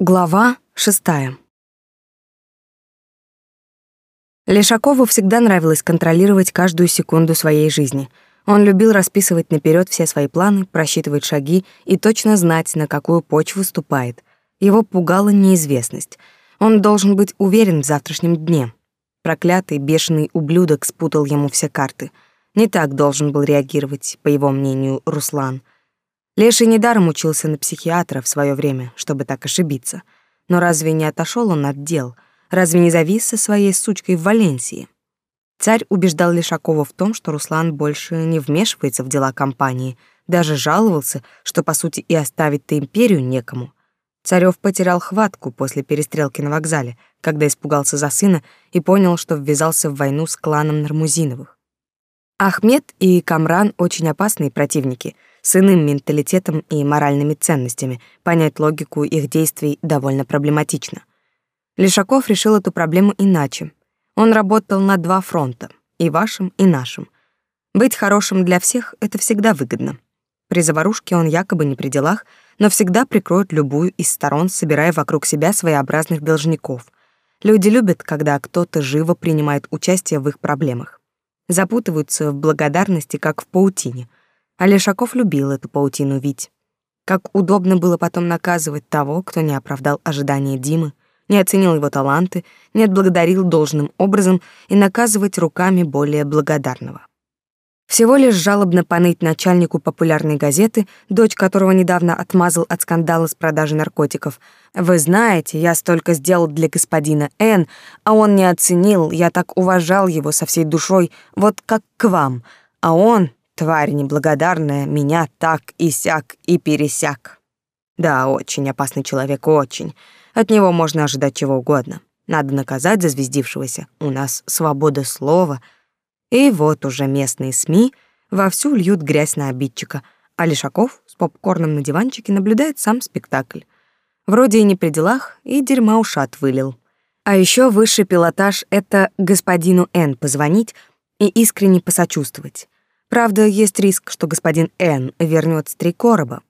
Глава шестая. Лешакову всегда нравилось контролировать каждую секунду своей жизни. Он любил расписывать наперед все свои планы, просчитывать шаги и точно знать, на какую почву ступает. Его пугала неизвестность. Он должен быть уверен в завтрашнем дне. Проклятый, бешеный ублюдок спутал ему все карты. Не так должен был реагировать, по его мнению, Руслан — Леший недаром учился на психиатра в свое время, чтобы так ошибиться. Но разве не отошел он от дел? Разве не завис со своей сучкой в Валенсии? Царь убеждал Лешакова в том, что Руслан больше не вмешивается в дела компании, даже жаловался, что, по сути, и оставить-то империю некому. Царев потерял хватку после перестрелки на вокзале, когда испугался за сына и понял, что ввязался в войну с кланом Нармузиновых. Ахмед и Камран очень опасные противники — с иным менталитетом и моральными ценностями, понять логику их действий довольно проблематично. Лешаков решил эту проблему иначе. Он работал на два фронта, и вашим, и нашим. Быть хорошим для всех — это всегда выгодно. При заварушке он якобы не при делах, но всегда прикроет любую из сторон, собирая вокруг себя своеобразных должников. Люди любят, когда кто-то живо принимает участие в их проблемах. Запутываются в благодарности, как в паутине — а любил эту паутину вить. Как удобно было потом наказывать того, кто не оправдал ожидания Димы, не оценил его таланты, не отблагодарил должным образом и наказывать руками более благодарного. Всего лишь жалобно поныть начальнику популярной газеты, дочь которого недавно отмазал от скандала с продажей наркотиков. «Вы знаете, я столько сделал для господина Н, а он не оценил, я так уважал его со всей душой, вот как к вам, а он, Тварь неблагодарная, меня так и сяк и пересяк. Да, очень опасный человек, очень. От него можно ожидать чего угодно. Надо наказать зазвездившегося. У нас свобода слова. И вот уже местные СМИ вовсю льют грязь на обидчика, а Лешаков с попкорном на диванчике наблюдает сам спектакль. Вроде и не при делах, и дерьма ушат вылил. А еще высший пилотаж — это господину Н позвонить и искренне посочувствовать. Правда, есть риск, что господин Н вернет три короба.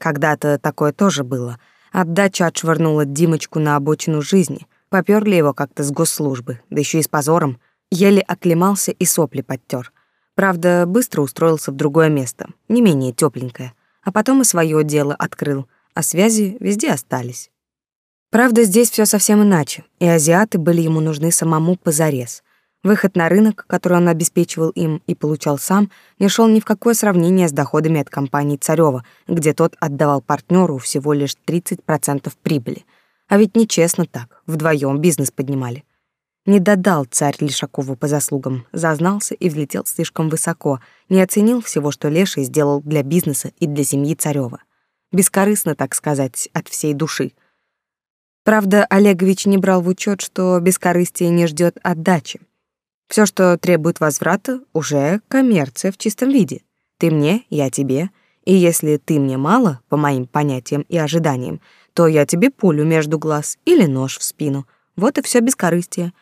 Когда-то такое тоже было. Отдача отшвырнула Димочку на обочину жизни. Попёрли его как-то с госслужбы, да еще и с позором. Еле оклемался и сопли подтер. Правда, быстро устроился в другое место, не менее тепленькое. А потом и свое дело открыл, а связи везде остались. Правда, здесь все совсем иначе, и азиаты были ему нужны самому позарез. Выход на рынок, который он обеспечивал им и получал сам, не шел ни в какое сравнение с доходами от компании Царева, где тот отдавал партнеру всего лишь 30% прибыли. А ведь нечестно так, вдвоем бизнес поднимали. Не додал царь Лешакову по заслугам, зазнался и взлетел слишком высоко, не оценил всего, что Леший сделал для бизнеса и для семьи Царева. Бескорыстно, так сказать, от всей души. Правда, Олегович не брал в учет, что бескорыстие не ждет отдачи. Все, что требует возврата, уже коммерция в чистом виде. Ты мне, я тебе. И если ты мне мало, по моим понятиям и ожиданиям, то я тебе пулю между глаз или нож в спину. Вот и все бескорыстие.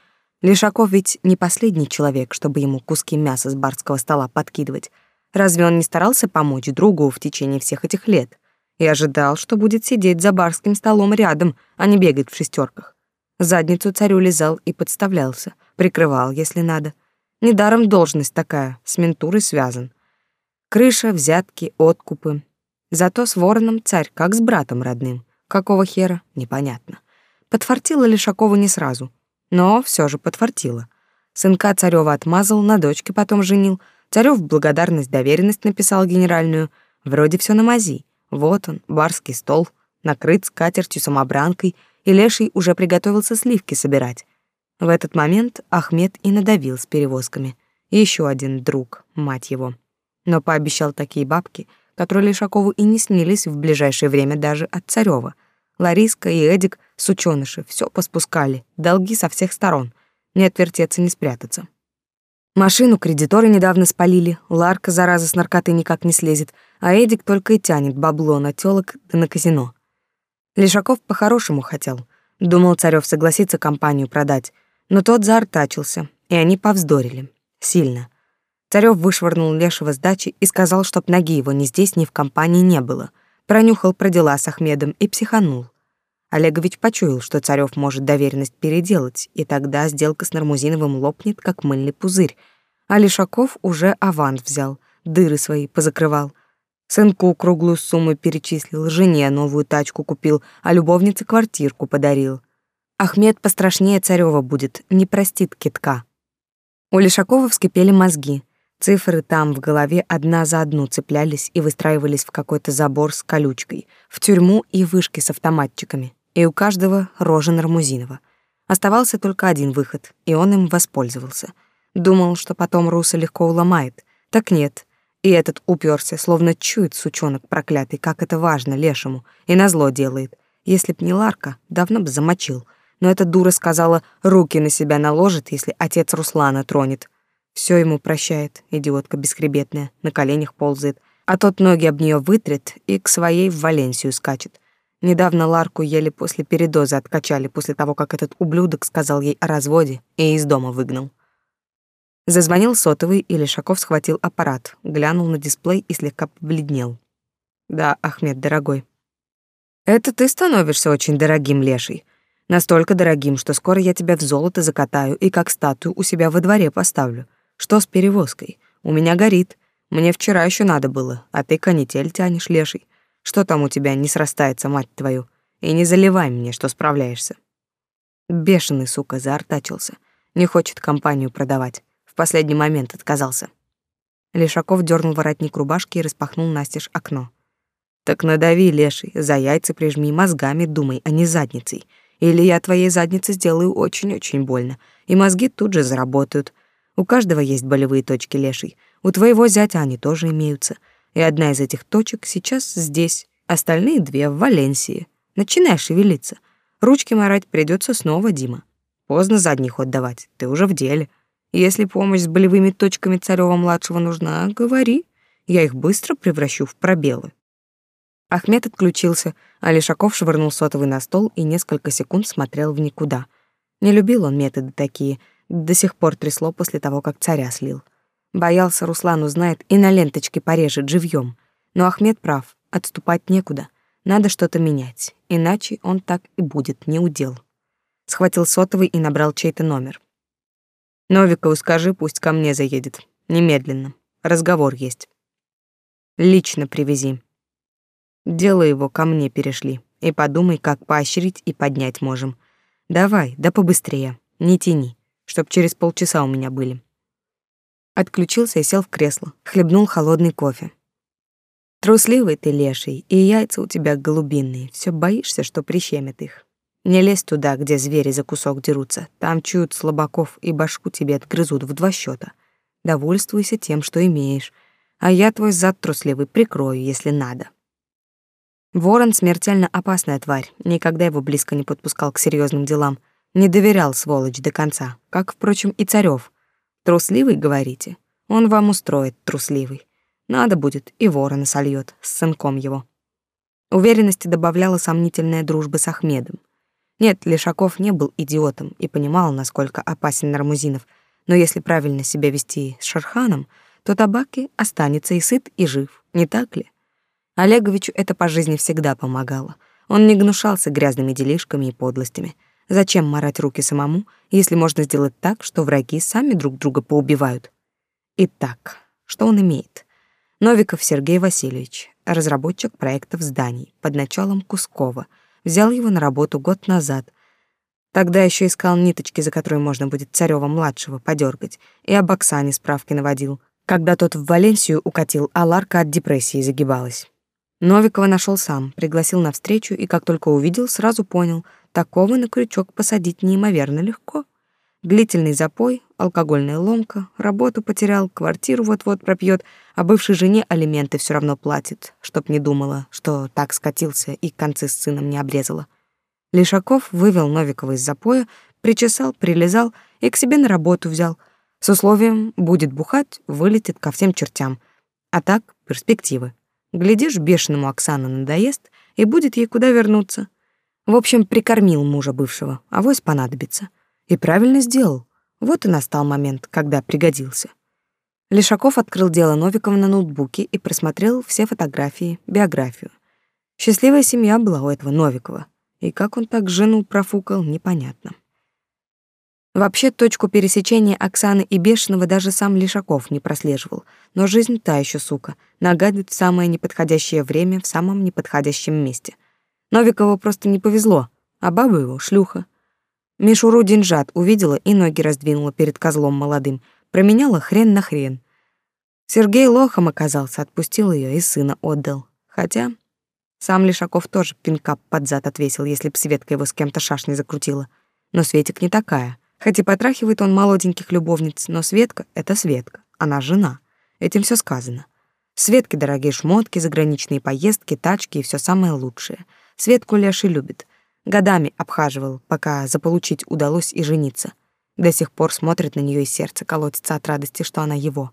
Лешаков ведь не последний человек, чтобы ему куски мяса с барского стола подкидывать. Разве он не старался помочь другу в течение всех этих лет? И ожидал, что будет сидеть за барским столом рядом, а не бегать в шестерках. Задницу царю лизал и подставлялся прикрывал, если надо. Недаром должность такая, с ментурой связан. Крыша, взятки, откупы. Зато с вороном царь как с братом родным. Какого хера, непонятно. Подфартила Лешакова не сразу, но все же подфартила. Сынка Царева отмазал, на дочке потом женил. Царев в благодарность доверенность написал генеральную. Вроде все на мази. Вот он, барский стол, накрыт скатертью-самобранкой, и Леший уже приготовился сливки собирать. В этот момент Ахмед и надавил с перевозками. Еще один друг, мать его. Но пообещал такие бабки, которые Лешакову и не снились в ближайшее время даже от Царева. Лариска и Эдик, сучёныши, все поспускали, долги со всех сторон. Не отвертеться, не спрятаться. Машину кредиторы недавно спалили, Ларка, зараза, с наркоты никак не слезет, а Эдик только и тянет бабло на тёлок да на казино. Лешаков по-хорошему хотел. Думал, Царёв согласится компанию продать, но тот заортачился, и они повздорили. Сильно. Царёв вышвырнул Лешего с дачи и сказал, чтоб ноги его ни здесь, ни в компании не было. Пронюхал про дела с Ахмедом и психанул. Олегович почуял, что Царёв может доверенность переделать, и тогда сделка с Нармузиновым лопнет, как мыльный пузырь. А Лишаков уже аванс взял, дыры свои позакрывал. Сынку круглую сумму перечислил, жене новую тачку купил, а любовнице квартирку подарил. Ахмед пострашнее Царёва будет, не простит китка. У Лишакова вскипели мозги. Цифры там в голове одна за одну цеплялись и выстраивались в какой-то забор с колючкой, в тюрьму и вышки с автоматчиками и у каждого рожа Нармузинова. Оставался только один выход, и он им воспользовался. Думал, что потом Руса легко уломает. Так нет. И этот уперся, словно чует сучонок проклятый, как это важно лешему, и назло делает. Если б не Ларка, давно бы замочил. Но эта дура сказала, руки на себя наложит, если отец Руслана тронет. Все ему прощает, идиотка бесхребетная, на коленях ползает, а тот ноги об нее вытрет и к своей в Валенсию скачет. Недавно Ларку еле после передоза откачали, после того, как этот ублюдок сказал ей о разводе и из дома выгнал. Зазвонил сотовый, и Лешаков схватил аппарат, глянул на дисплей и слегка побледнел. «Да, Ахмед, дорогой». «Это ты становишься очень дорогим, Леший. Настолько дорогим, что скоро я тебя в золото закатаю и как статую у себя во дворе поставлю. Что с перевозкой? У меня горит. Мне вчера еще надо было, а ты канитель тянешь, Леший. Что там у тебя не срастается, мать твою? И не заливай мне, что справляешься. Бешеный, сука, заортачился. Не хочет компанию продавать. В последний момент отказался. Лешаков дернул воротник рубашки и распахнул настежь окно. Так надави, леший, за яйца прижми, мозгами думай, а не задницей. Или я твоей заднице сделаю очень-очень больно, и мозги тут же заработают. У каждого есть болевые точки, леший. У твоего зятя они тоже имеются — и одна из этих точек сейчас здесь, остальные две в Валенсии. Начинай шевелиться. Ручки морать придется снова, Дима. Поздно задний ход давать, ты уже в деле. Если помощь с болевыми точками Царёва-младшего нужна, говори. Я их быстро превращу в пробелы. Ахмед отключился, а Лешаков швырнул сотовый на стол и несколько секунд смотрел в никуда. Не любил он методы такие, до сих пор трясло после того, как царя слил. Боялся, Руслан узнает и на ленточке порежет живьем. Но Ахмед прав, отступать некуда. Надо что-то менять, иначе он так и будет не удел. Схватил сотовый и набрал чей-то номер. Новикову скажи, пусть ко мне заедет. Немедленно. Разговор есть. Лично привези. Дело его ко мне перешли. И подумай, как поощрить и поднять можем. Давай, да побыстрее. Не тяни, чтоб через полчаса у меня были. Отключился и сел в кресло, хлебнул холодный кофе. Трусливый ты, леший, и яйца у тебя голубиные. Все боишься, что прищемят их. Не лезь туда, где звери за кусок дерутся. Там чуют слабаков и башку тебе отгрызут в два счета. Довольствуйся тем, что имеешь. А я твой зад трусливый прикрою, если надо. Ворон — смертельно опасная тварь. Никогда его близко не подпускал к серьезным делам. Не доверял, сволочь, до конца. Как, впрочем, и Царёв. Трусливый, говорите? Он вам устроит трусливый. Надо будет, и ворона сольёт с сынком его. Уверенности добавляла сомнительная дружба с Ахмедом. Нет, Лешаков не был идиотом и понимал, насколько опасен Нармузинов, но если правильно себя вести с Шарханом, то Табаки останется и сыт, и жив, не так ли? Олеговичу это по жизни всегда помогало. Он не гнушался грязными делишками и подлостями — Зачем марать руки самому, если можно сделать так, что враги сами друг друга поубивают? Итак, что он имеет? Новиков Сергей Васильевич, разработчик проектов зданий под началом Кускова, взял его на работу год назад. Тогда еще искал ниточки, за которые можно будет Царёва-младшего подергать, и об Оксане справки наводил. Когда тот в Валенсию укатил, а Ларка от депрессии загибалась. Новикова нашел сам, пригласил на встречу и как только увидел, сразу понял — Такого на крючок посадить неимоверно легко. Длительный запой, алкогольная ломка, работу потерял, квартиру вот-вот пропьет, а бывшей жене алименты все равно платит, чтоб не думала, что так скатился и концы с сыном не обрезала. Лишаков вывел Новикова из запоя, причесал, прилезал и к себе на работу взял. С условием «будет бухать, вылетит ко всем чертям». А так перспективы. Глядишь, бешеному Оксана надоест, и будет ей куда вернуться. В общем, прикормил мужа бывшего, а вось понадобится. И правильно сделал. Вот и настал момент, когда пригодился. Лешаков открыл дело Новикова на ноутбуке и просмотрел все фотографии, биографию. Счастливая семья была у этого Новикова. И как он так жену профукал, непонятно. Вообще, точку пересечения Оксаны и Бешеного даже сам Лишаков не прослеживал. Но жизнь та еще сука, нагадит в самое неподходящее время в самом неподходящем месте. Новикову просто не повезло, а баба его — шлюха. Мишуру деньжат увидела и ноги раздвинула перед козлом молодым, променяла хрен на хрен. Сергей лохом оказался, отпустил ее и сына отдал. Хотя сам Лишаков тоже пинка под зад отвесил, если б Светка его с кем-то шашней закрутила. Но Светик не такая. Хоть и потрахивает он молоденьких любовниц, но Светка — это Светка, она жена. Этим все сказано. Светке дорогие шмотки, заграничные поездки, тачки и все самое лучшее. Светку Леший любит. Годами обхаживал, пока заполучить удалось и жениться. До сих пор смотрит на нее и сердце колотится от радости, что она его.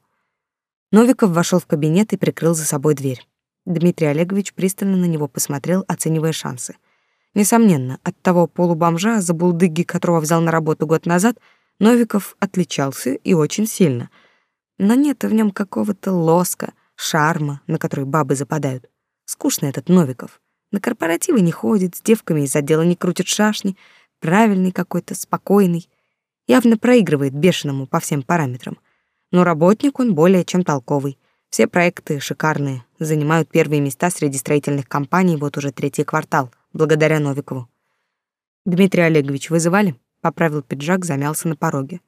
Новиков вошел в кабинет и прикрыл за собой дверь. Дмитрий Олегович пристально на него посмотрел, оценивая шансы — Несомненно, от того полубомжа, за булдыги которого взял на работу год назад, Новиков отличался и очень сильно. Но нет в нем какого-то лоска, шарма, на который бабы западают. Скучный этот Новиков. На корпоративы не ходит, с девками из отдела не крутит шашни, правильный какой-то, спокойный. Явно проигрывает бешеному по всем параметрам. Но работник он более чем толковый. Все проекты шикарные, занимают первые места среди строительных компаний вот уже третий квартал — благодаря Новикову. Дмитрий Олегович вызывали? Поправил пиджак, замялся на пороге.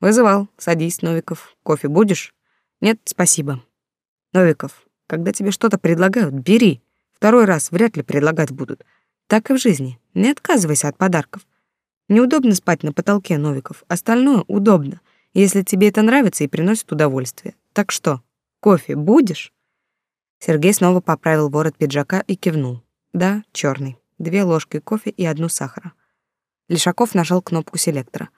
Вызывал. Садись, Новиков. Кофе будешь? Нет, спасибо. Новиков, когда тебе что-то предлагают, бери. Второй раз вряд ли предлагать будут. Так и в жизни. Не отказывайся от подарков. Неудобно спать на потолке, Новиков. Остальное удобно, если тебе это нравится и приносит удовольствие. Так что, кофе будешь? Сергей снова поправил ворот пиджака и кивнул. Да, черный две ложки кофе и одну сахара. Лишаков нажал кнопку селектора.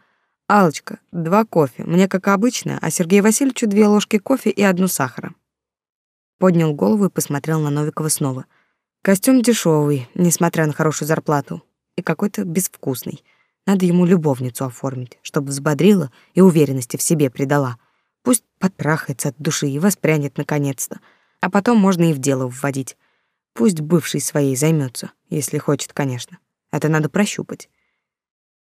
Алочка, два кофе, мне как обычно, а Сергею Васильевичу две ложки кофе и одну сахара. Поднял голову и посмотрел на Новикова снова. Костюм дешевый, несмотря на хорошую зарплату, и какой-то безвкусный. Надо ему любовницу оформить, чтобы взбодрила и уверенности в себе придала. Пусть потрахается от души и воспрянет наконец-то. А потом можно и в дело вводить. Пусть бывший своей займется, если хочет, конечно. Это надо прощупать.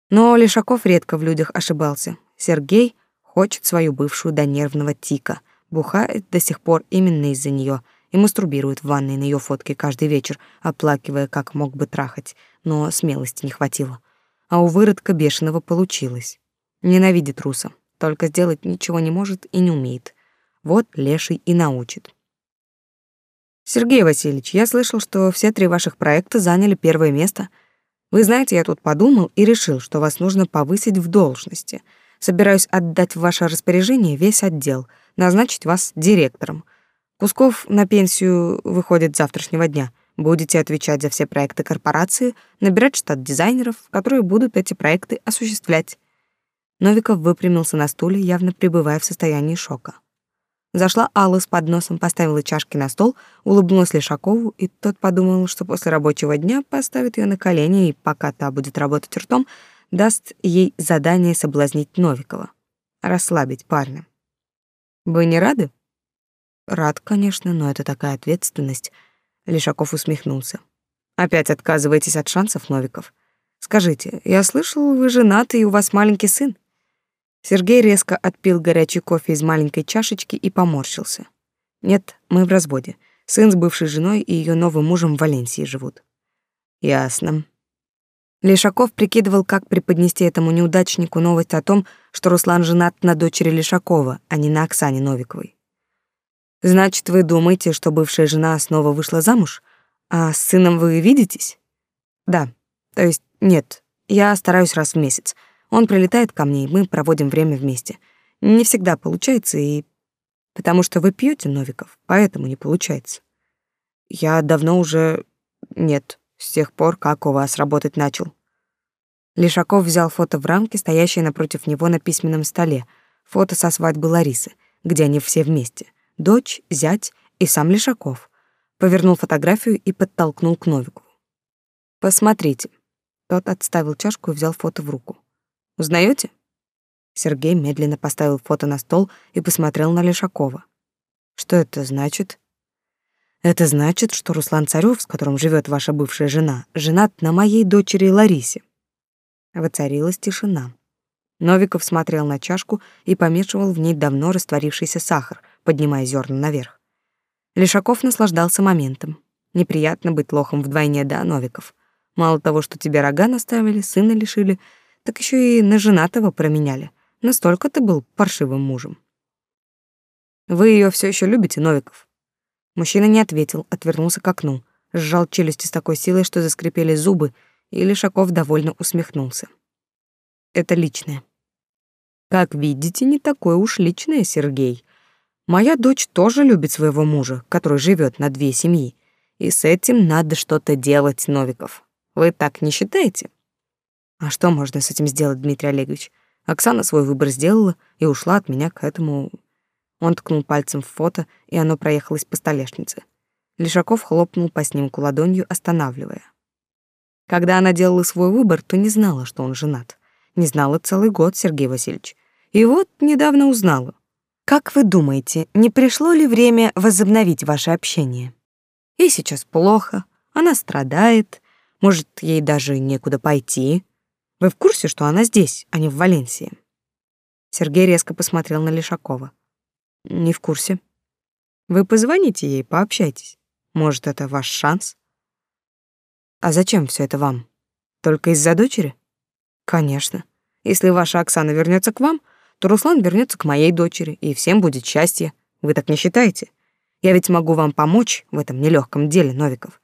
Но Лешаков редко в людях ошибался. Сергей хочет свою бывшую до нервного тика, бухает до сих пор именно из-за нее и мастурбирует в ванной на ее фотке каждый вечер, оплакивая, как мог бы трахать, но смелости не хватило. А у выродка бешеного получилось. Ненавидит руса, только сделать ничего не может и не умеет. Вот леший и научит. Сергей Васильевич, я слышал, что все три ваших проекта заняли первое место. Вы знаете, я тут подумал и решил, что вас нужно повысить в должности. Собираюсь отдать в ваше распоряжение весь отдел, назначить вас директором. Кусков на пенсию выходит завтрашнего дня. Будете отвечать за все проекты корпорации, набирать штат дизайнеров, которые будут эти проекты осуществлять. Новиков выпрямился на стуле, явно пребывая в состоянии шока. Зашла Алла с подносом, поставила чашки на стол, улыбнулась Лешакову, и тот подумал, что после рабочего дня поставит ее на колени и, пока та будет работать ртом, даст ей задание соблазнить Новикова. Расслабить парня. «Вы не рады?» «Рад, конечно, но это такая ответственность». Лешаков усмехнулся. «Опять отказываетесь от шансов, Новиков? Скажите, я слышал, вы женаты и у вас маленький сын?» Сергей резко отпил горячий кофе из маленькой чашечки и поморщился. Нет, мы в разводе. Сын с бывшей женой и ее новым мужем в Валенсии живут. Ясно. Лешаков прикидывал, как преподнести этому неудачнику новость о том, что Руслан женат на дочери Лешакова, а не на Оксане Новиковой. Значит, вы думаете, что бывшая жена снова вышла замуж? А с сыном вы видитесь? Да. То есть нет, я стараюсь раз в месяц. Он прилетает ко мне, и мы проводим время вместе. Не всегда получается, и... Потому что вы пьете, Новиков, поэтому не получается. Я давно уже... Нет, с тех пор, как у вас работать начал. Лешаков взял фото в рамке, стоящее напротив него на письменном столе. Фото со свадьбы Ларисы, где они все вместе. Дочь, зять и сам Лешаков. Повернул фотографию и подтолкнул к Новикову. «Посмотрите». Тот отставил чашку и взял фото в руку. Узнаете? Сергей медленно поставил фото на стол и посмотрел на Лешакова. Что это значит? Это значит, что Руслан Царёв, с которым живет ваша бывшая жена, женат на моей дочери Ларисе. Воцарилась тишина. Новиков смотрел на чашку и помешивал в ней давно растворившийся сахар, поднимая зерна наверх. Лешаков наслаждался моментом. Неприятно быть лохом вдвойне, да, Новиков? Мало того, что тебе рога наставили, сына лишили, так еще и на женатого променяли. Настолько ты был паршивым мужем. Вы ее все еще любите, Новиков? Мужчина не ответил, отвернулся к окну, сжал челюсти с такой силой, что заскрипели зубы, и Лешаков довольно усмехнулся. Это личное. Как видите, не такое уж личное, Сергей. Моя дочь тоже любит своего мужа, который живет на две семьи, и с этим надо что-то делать, Новиков. Вы так не считаете? А что можно с этим сделать, Дмитрий Олегович? Оксана свой выбор сделала и ушла от меня к этому он ткнул пальцем в фото, и оно проехалось по столешнице. Лешаков хлопнул по снимку ладонью, останавливая. Когда она делала свой выбор, то не знала, что он женат. Не знала целый год, Сергей Васильевич. И вот недавно узнала. Как вы думаете, не пришло ли время возобновить ваше общение? Ей сейчас плохо, она страдает, может, ей даже некуда пойти. Вы в курсе, что она здесь, а не в Валенсии? Сергей резко посмотрел на Лешакова. Не в курсе. Вы позвоните ей, пообщайтесь. Может, это ваш шанс? А зачем все это вам? Только из-за дочери? Конечно. Если ваша Оксана вернется к вам, то Руслан вернется к моей дочери, и всем будет счастье. Вы так не считаете? Я ведь могу вам помочь в этом нелегком деле, Новиков.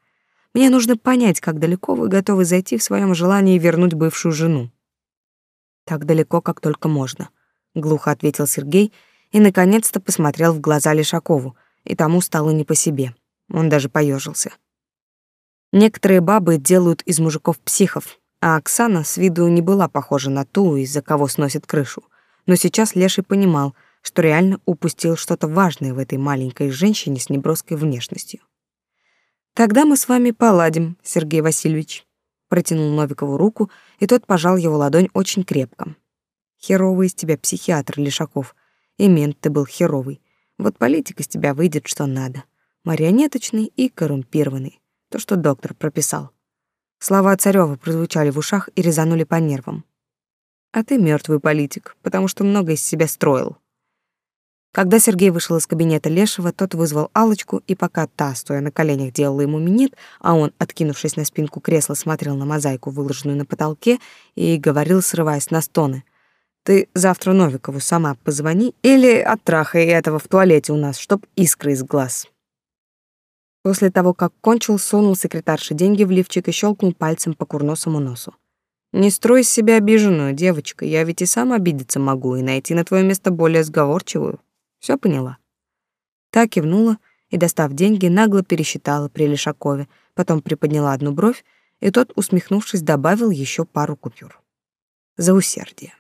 Мне нужно понять, как далеко вы готовы зайти в своем желании вернуть бывшую жену. Так далеко, как только можно, глухо ответил Сергей и наконец-то посмотрел в глаза Лешакову, и тому стало не по себе. Он даже поежился. Некоторые бабы делают из мужиков психов, а Оксана с виду не была похожа на ту, из-за кого сносит крышу. Но сейчас Леший понимал, что реально упустил что-то важное в этой маленькой женщине с неброской внешностью. «Тогда мы с вами поладим, Сергей Васильевич», протянул Новикову руку, и тот пожал его ладонь очень крепко. «Херовый из тебя психиатр, Лешаков. И мент ты был херовый. Вот политик из тебя выйдет что надо. Марионеточный и коррумпированный. То, что доктор прописал. Слова Царёва прозвучали в ушах и резанули по нервам. А ты мертвый политик, потому что много из себя строил. Когда Сергей вышел из кабинета Лешего, тот вызвал Алочку, и пока та, стоя на коленях, делала ему минет, а он, откинувшись на спинку кресла, смотрел на мозаику, выложенную на потолке, и говорил, срываясь на стоны. Ты завтра Новикову сама позвони или оттрахай этого в туалете у нас, чтоб искры из глаз. После того, как кончил, сунул секретарше деньги в лифчик и щелкнул пальцем по курносому носу. Не строй из себя обиженную, девочка, я ведь и сам обидеться могу и найти на твое место более сговорчивую. Все поняла? Та кивнула и, достав деньги, нагло пересчитала при Лешакове, потом приподняла одну бровь, и тот, усмехнувшись, добавил еще пару купюр. За усердие.